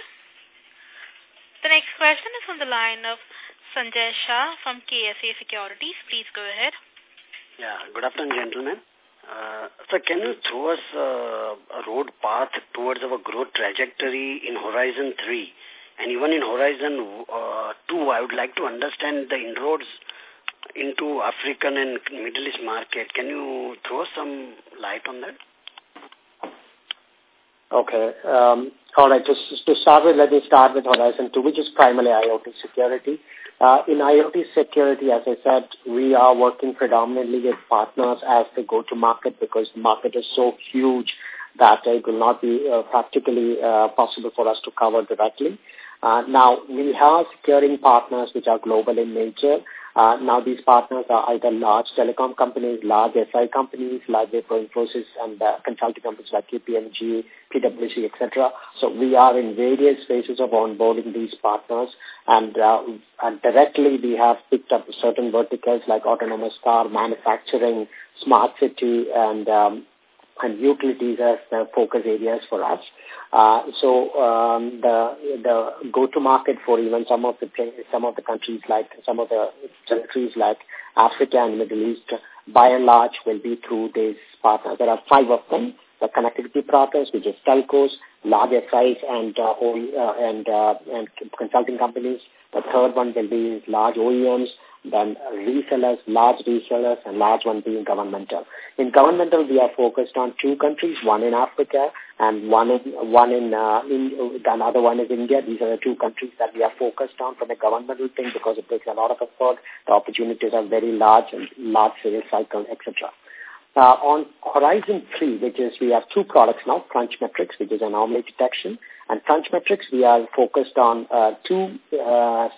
The next question is on the line of Sanjay Shah from KSA Securities. Please go ahead. Yeah, good afternoon, gentlemen. Uh, so can you throw us uh, a road path towards our growth trajectory in Horizon 3? And even in Horizon uh, 2, I would like to understand the inroads into African and Middle East market. Can you throw some light on that? Okay. Um, all right. Just to start with, let me start with Horizon 2, which is primarily IoT security. Uh, in IoT security, as I said, we are working predominantly with partners as they go to market because the market is so huge that it will not be uh, practically uh, possible for us to cover directly. Uh, now, we have securing partners which are global in nature. Uh, now these partners are either large telecom companies, large SI companies, large Infosys and uh, consulting companies like KPMG, PwC, etc. So we are in various phases of onboarding these partners and, uh, and directly we have picked up certain verticals like autonomous car, manufacturing, smart city and um, and utilities as the focus areas for us. Uh, so um, the the go-to-market for even some of the some of the countries like some of the countries like Africa and Middle East, by and large, will be through these partners. There are five of them. The connectivity partners, which is telcos, large SIs, and uh, uh, and uh, and consulting companies. The third one will be large OEMs, then resellers, large resellers, and large one being governmental. In governmental, we are focused on two countries, one in Africa and one in, one in, uh, in another one is India. These are the two countries that we are focused on from a governmental thing because it takes a lot of effort. The opportunities are very large and large sales cycle, etc. Uh, on Horizon 3, which is we have two products now, Crunch Metrics, which is anomaly detection, and Crunch Metrics, we are focused on uh, two uh,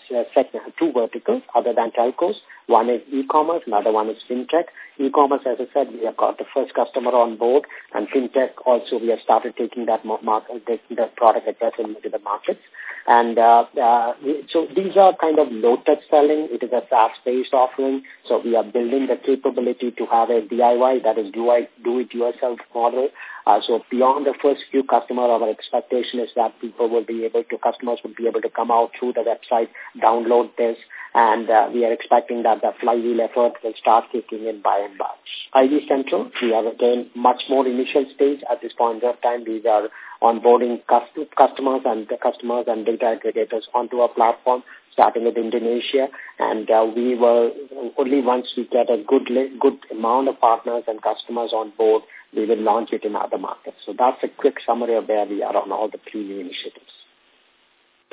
two verticals other than telcos. One is e-commerce, another one is fintech. E-commerce, as I said, we have got the first customer on board, and fintech also we have started taking that market, taking that product aggressively to the markets. And uh, uh, so these are kind of low-touch selling. It is a SaaS-based offering. So we are building the capability to have a DIY, that is do-it-yourself model. Uh, so beyond the first few customers, our expectation is that people will be able to, customers will be able to come out through the website, download this, and uh, we are expecting that the flywheel effort will start kicking in by and large. ID Central, we are again much more initial stage at this point of time. These are onboarding customers and the customers and data aggregators onto our platform, starting with Indonesia. And uh, we will, only once we get a good, good amount of partners and customers on board, we will launch it in other markets. So that's a quick summary of where we are on all the three new initiatives.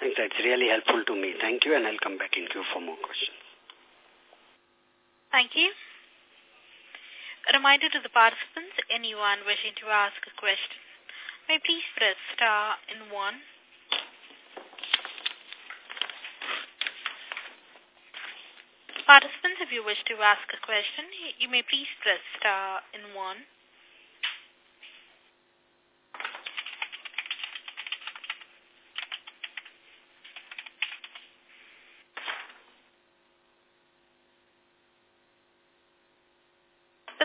Thanks. That's really helpful to me. Thank you, and I'll come back in queue for more questions. Thank you. A reminder to the participants, anyone wishing to ask a question, may please press star in one. Participants, if you wish to ask a question, you may please press star in one.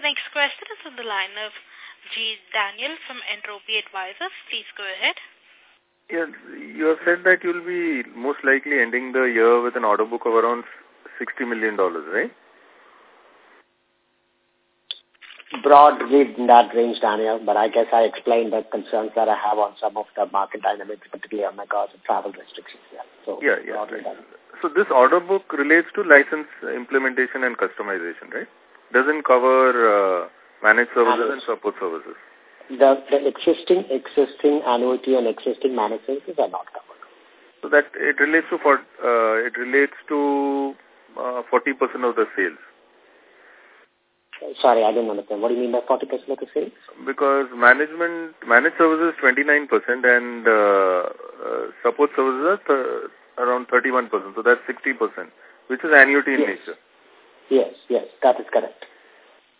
next question is on the line of G. Daniel from Entropy Advisors. Please go ahead. Yeah, you have said that you'll be most likely ending the year with an order book of around $60 million, right? Broad in that range, Daniel, but I guess I explained the concerns that I have on some of the market dynamics, particularly on regards of travel restrictions. Yeah, so yeah, yeah. Right. So this order book relates to license implementation and customization, right? doesn't cover uh, managed services and support services. The, the existing existing annuity and existing managed services are not covered. So that it relates to for uh, it relates to uh, forty percent of the sales. Sorry, I didn't understand. What do you mean by forty percent of the sales? Because management managed services twenty nine percent and uh, uh, support services are around thirty one percent. So that's sixty percent, which is annuity in yes. nature. Yes, yes, that is correct.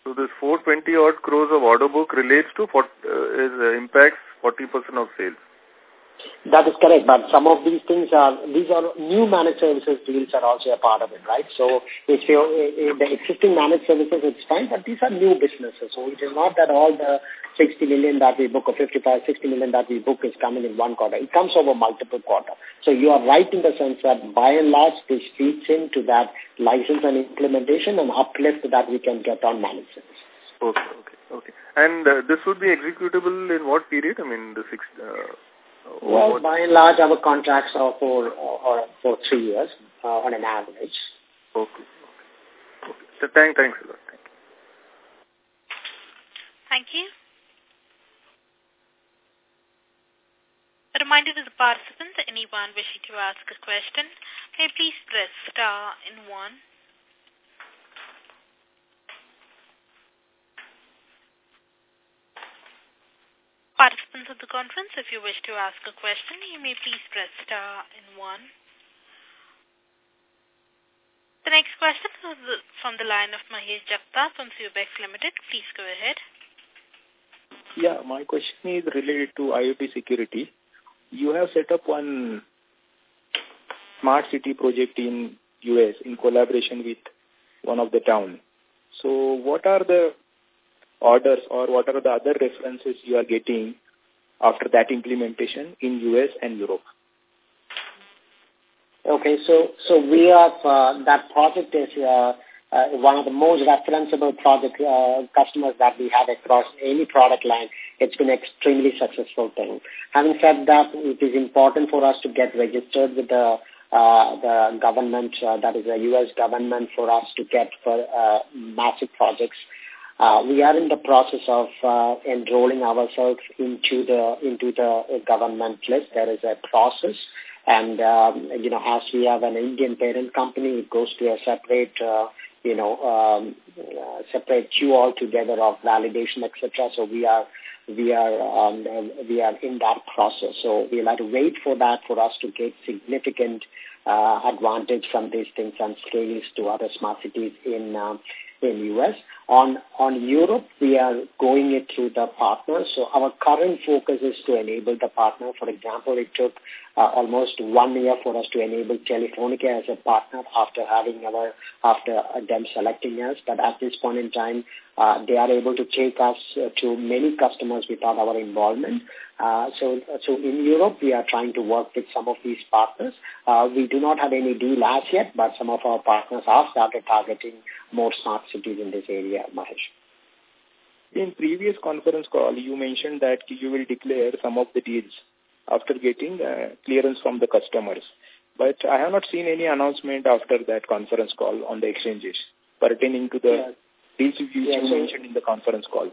So this 420 odd crores of order book relates to, uh, is, uh, impacts 40% of sales. That is correct, but some of these things are, these are new managed services deals are also a part of it, right? So if you, the existing managed services, it's fine, but these are new businesses. So it is not that all the 60 million that we book or 55, 60 million that we book is coming in one quarter. It comes over multiple quarters. So you are right in the sense that by and large, this feeds into that license and implementation and uplift that we can get on managed services. Okay, okay, okay. And uh, this would be executable in what period? I mean, the six... Uh, well, by and large, our contracts are for or for three years uh, on an average. Okay. Okay. okay. So thank, thanks a lot. Thank you. Thank you. A reminder to the participants, anyone wishing to ask a question, may please press star in one. Participants of the conference, if you wish to ask a question, you may please press star in one. The next question is from the line of Mahesh Jagta from Subex Limited. Please go ahead. Yeah, my question is related to IoT security. You have set up one smart city project in US in collaboration with one of the town. So what are the orders or what are the other references you are getting after that implementation in US and Europe? Okay, so so we have uh, that project is uh, uh, one of the most referenceable project uh, customers that we have across any product line. It's been extremely successful thing. Having said that, it is important for us to get registered with the uh, the government, uh, that is the U.S. government, for us to get for uh, massive projects. Uh, we are in the process of uh, enrolling ourselves into the into the government list. There is a process and, um, you know, as we have an Indian parent company, it goes to a separate, uh, you know, um, uh, separate queue altogether of validation, etc. So we are, we are, um, we are in that process. So we'll have to wait for that for us to get significant uh, advantage from these things and scale to other smart cities in um, in US. On on Europe, we are going it through the partners. So our current focus is to enable the partner. For example, it took uh, almost one year for us to enable Telefonica as a partner after having our after them selecting us. But at this point in time, uh, they are able to take us uh, to many customers without our involvement. Uh, so, so in Europe, we are trying to work with some of these partners. Uh, we do not have any deal as yet, but some of our partners have started targeting more smart cities in this area, Mahesh. In previous conference call, you mentioned that you will declare some of the deals after getting uh, clearance from the customers. But I have not seen any announcement after that conference call on the exchanges pertaining to the yeah. deals you, yeah, so mentioned in the conference call.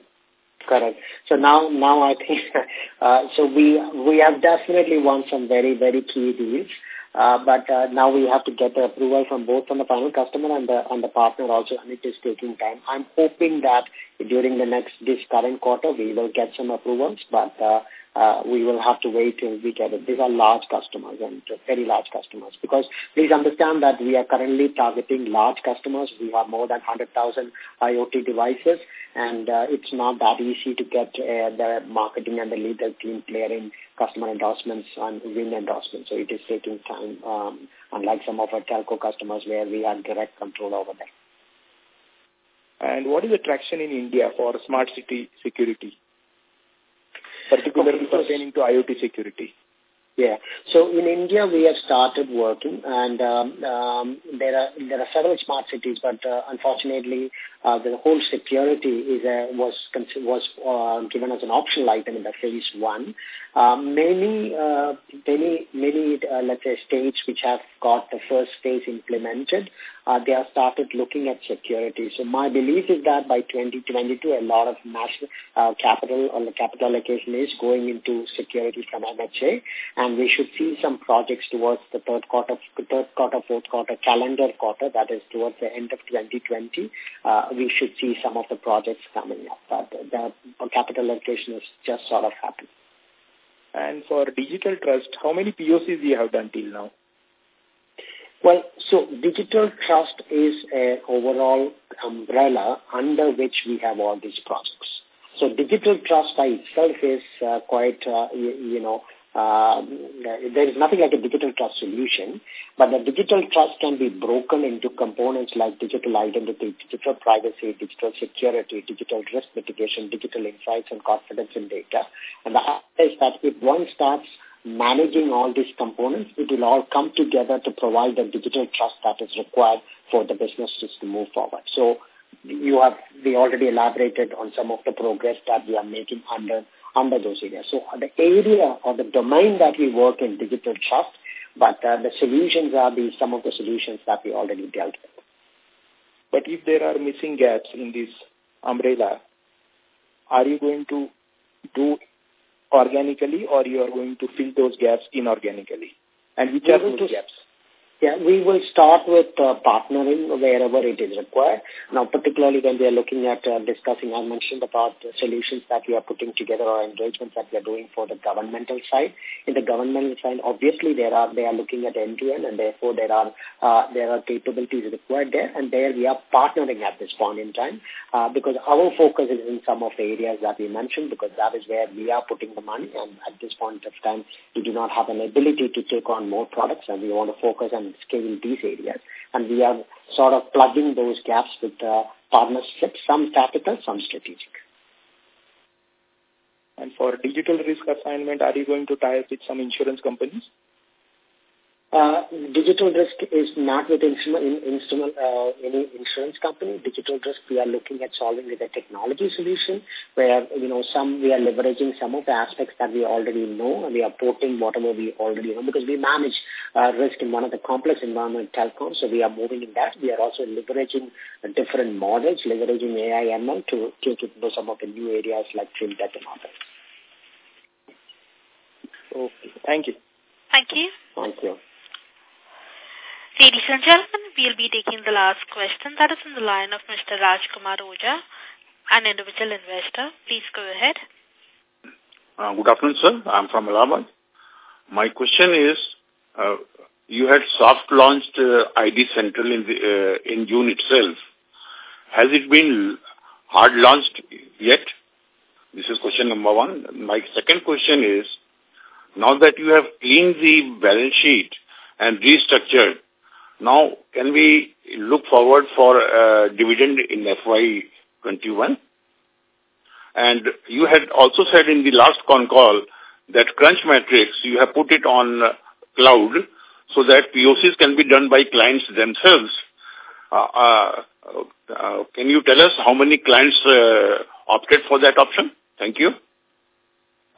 Correct. So now, now I think, uh, so we we have definitely won some very very key deals. Uh, but uh, now we have to get the approval from both from the final customer and the and the partner also, and it is taking time. I'm hoping that during the next this current quarter we will get some approvals, but uh, uh, we will have to wait till we get it. These are large customers and very large customers because please understand that we are currently targeting large customers. We have more than 100,000 IoT devices and uh, it's not that easy to get uh, the marketing and the legal team clearing customer endorsements and win endorsements. So it is taking time, um, unlike some of our telco customers where we have direct control over them. And what is the traction in India for smart city security? particularly pertaining to IoT security? Yeah. So in India, we have started working, and um, um, there are there are several smart cities, but uh, unfortunately, uh, the whole security is a, was was uh, given as an optional item in the phase one. Uh, many uh, many many uh, let's say states which have got the first phase implemented, uh, they have started looking at security. So my belief is that by 2022, a lot of national uh, capital or the capital allocation is going into security from MHA, and we should see some projects towards the third quarter, third quarter, fourth quarter, calendar quarter, that is towards the end of 2020. Uh, we should see some of the projects coming up. But the capital allocation is just sort of happening. And for digital trust, how many POCs you have done till now? Well, so digital trust is an overall umbrella under which we have all these projects. So digital trust by itself is uh, quite, uh, you, you know, uh, there is nothing like a digital trust solution, but the digital trust can be broken into components like digital identity, digital privacy, digital security, digital risk mitigation, digital insights, and confidence in data. And the idea is that if one starts managing all these components, it will all come together to provide the digital trust that is required for the businesses to move forward. So you have, we already elaborated on some of the progress that we are making under under those areas. So the area or the domain that we work in digital trust, but uh, the solutions are the some of the solutions that we already dealt with. But if there are missing gaps in this umbrella, are you going to do organically or you are going to fill those gaps inorganically? And which are those gaps? Yeah, we will start with uh, partnering wherever it is required. Now, particularly when we are looking at uh, discussing, I mentioned about the solutions that we are putting together or engagements that we are doing for the governmental side. In the governmental side, obviously there are they are looking at end-to-end, -end and therefore there are uh, there are capabilities required there, and there we are partnering at this point in time uh, because our focus is in some of the areas that we mentioned because that is where we are putting the money, and at this point of time we do not have an ability to take on more products, and we want to focus on scale in these areas. And we are sort of plugging those gaps with uh, partnerships, some capital, some strategic. And for digital risk assignment, are you going to tie up with some insurance companies? Uh, digital risk is not with instrument, instrument, uh, any insurance company. Digital risk, we are looking at solving with a technology solution where, you know, some we are leveraging some of the aspects that we already know and we are porting whatever we already know because we manage uh, risk in one of the complex environment telecom. So we are moving in that. We are also leveraging different models, leveraging AI ML to take it into some of the new areas like fintech and others. Okay. Thank you. Thank you. Thank you. Ladies and gentlemen, we'll be taking the last question. That is in the line of Mr. Rajkumar Oja, an individual investor. Please go ahead. Uh, good afternoon, sir. I'm from Allahabad. My question is, uh, you had soft launched uh, ID Central in, the, uh, in June itself. Has it been hard launched yet? This is question number one. My second question is, now that you have cleaned the balance sheet and restructured, now, can we look forward for uh, dividend in FY21? And you had also said in the last con call that Crunch Metrics, you have put it on cloud so that POCs can be done by clients themselves. Uh, uh, uh, can you tell us how many clients uh, opted for that option? Thank you.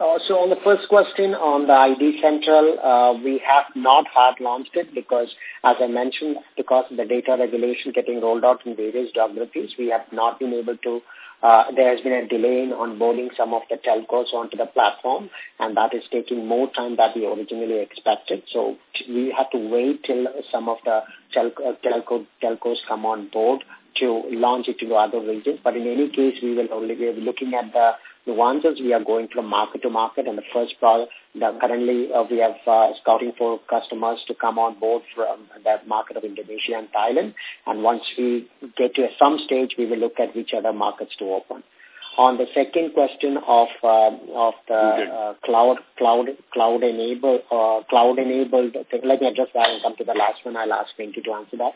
Uh, so on the first question on the ID Central, uh, we have not hard launched it because, as I mentioned, because of the data regulation getting rolled out in various geographies, we have not been able to, uh, there has been a delay in onboarding some of the telcos onto the platform, and that is taking more time than we originally expected. So we have to wait till some of the telco, uh, telco, telcos come on board to launch it into other regions. But in any case, we will only be looking at the nuances. We are going from market to market, and the first product, currently uh, we have uh, scouting for customers to come on board from the market of Indonesia and Thailand. And once we get to some stage, we will look at which other markets to open. On the second question of uh, of the uh, cloud cloud cloud enabled uh, cloud enabled thing, let me address that and come to the last one. I'll ask Venki to answer that.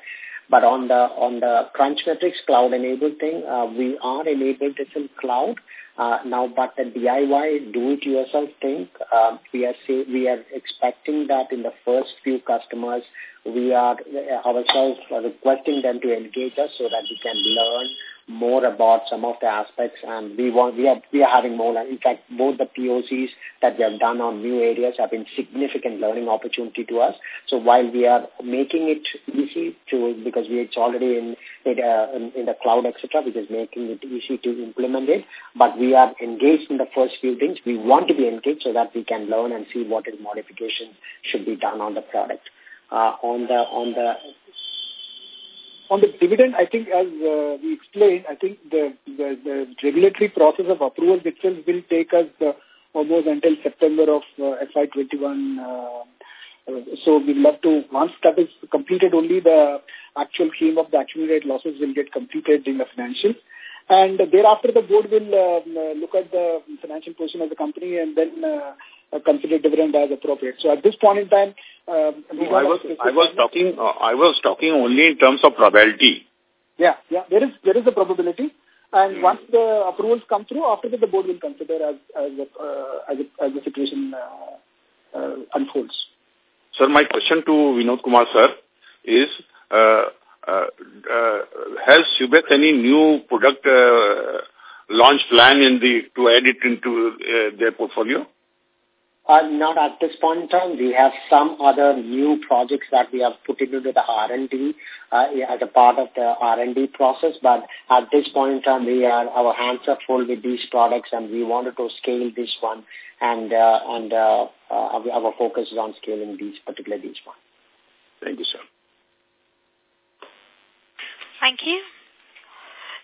But on the on the Crunch Metrics cloud enabled thing, uh, we are enabled this in cloud. Uh, now, but the DIY do-it-yourself thing, uh, we are say, we are expecting that in the first few customers, we are uh, ourselves requesting them to engage us so that we can learn more about some of the aspects and we want we are we are having more in fact both the POCs that we have done on new areas have been significant learning opportunity to us. So while we are making it easy to because we it's already in it, uh, in, in the cloud etc which is making it easy to implement it but we are engaged in the first few things. We want to be engaged so that we can learn and see what is modifications should be done on the product. Uh, on the on the on the dividend, I think as uh, we explained, I think the, the, the regulatory process of approval itself will take us uh, almost until September of uh, FY21. Uh, uh, so we'd love to, once that is completed, only the actual scheme of the accumulated losses will get completed in the financials. And thereafter, the board will uh, look at the financial position of the company and then consider dividend as appropriate. So at this point in time, uh, no, I was I was talking uh, I was talking only in terms of probability. Yeah, yeah, there is there is a probability, and mm. once the approvals come through, after that the board will consider as as a, uh, as, a, as the situation uh, uh, unfolds. Sir, my question to Vinod Kumar sir is. Uh, uh, uh, has Subex any new product uh, launch plan in the to add it into uh, their portfolio? Uh, not at this point in time. We have some other new projects that we have put into the R&D uh, as a part of the R&D process, but at this point in time, we are our hands are full with these products, and we wanted to scale this one, and uh, and uh, uh, our focus is on scaling these particular these one. Thank you, sir. Thank you.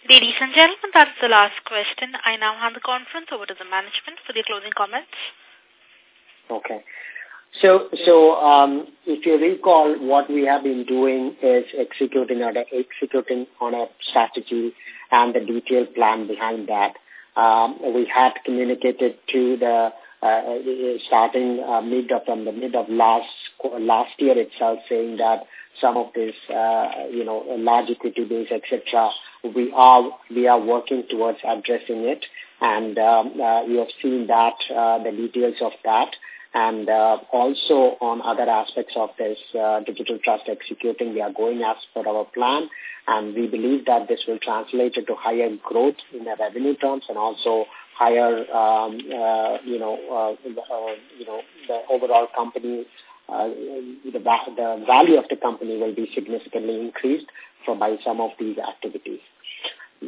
Ladies and gentlemen, that's the last question. I now hand the conference over to the management for the closing comments. Okay. So, so um, if you recall, what we have been doing is executing on a, executing on a strategy and the detailed plan behind that. Um, we had communicated to the uh, starting uh, mid of from the mid of last last year itself, saying that some of this, uh, you know, large equity base, etc. We are we are working towards addressing it, and um, uh, you have seen that uh, the details of that and uh, also on other aspects of this uh, digital trust executing, we are going as per our plan, and we believe that this will translate into higher growth in the revenue terms and also higher, um, uh, you know, uh, uh, you know, the overall company, uh, the, the value of the company will be significantly increased by some of these activities.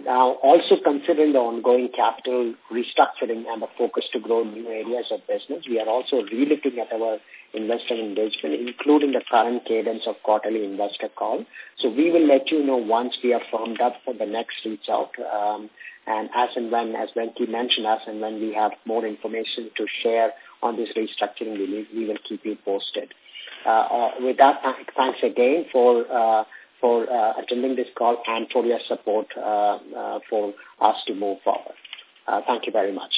Now, also considering the ongoing capital restructuring and the focus to grow new areas of business, we are also relooking at our investor engagement, including the current cadence of quarterly investor call. So we will let you know once we are formed up for the next reach out. Um, and as and when, as Venki mentioned, as and when we have more information to share on this restructuring, we, we will keep you posted. Uh, uh, with that, thanks again for uh, for uh, attending this call and for your support uh, uh, for us to move forward. Uh, thank you very much.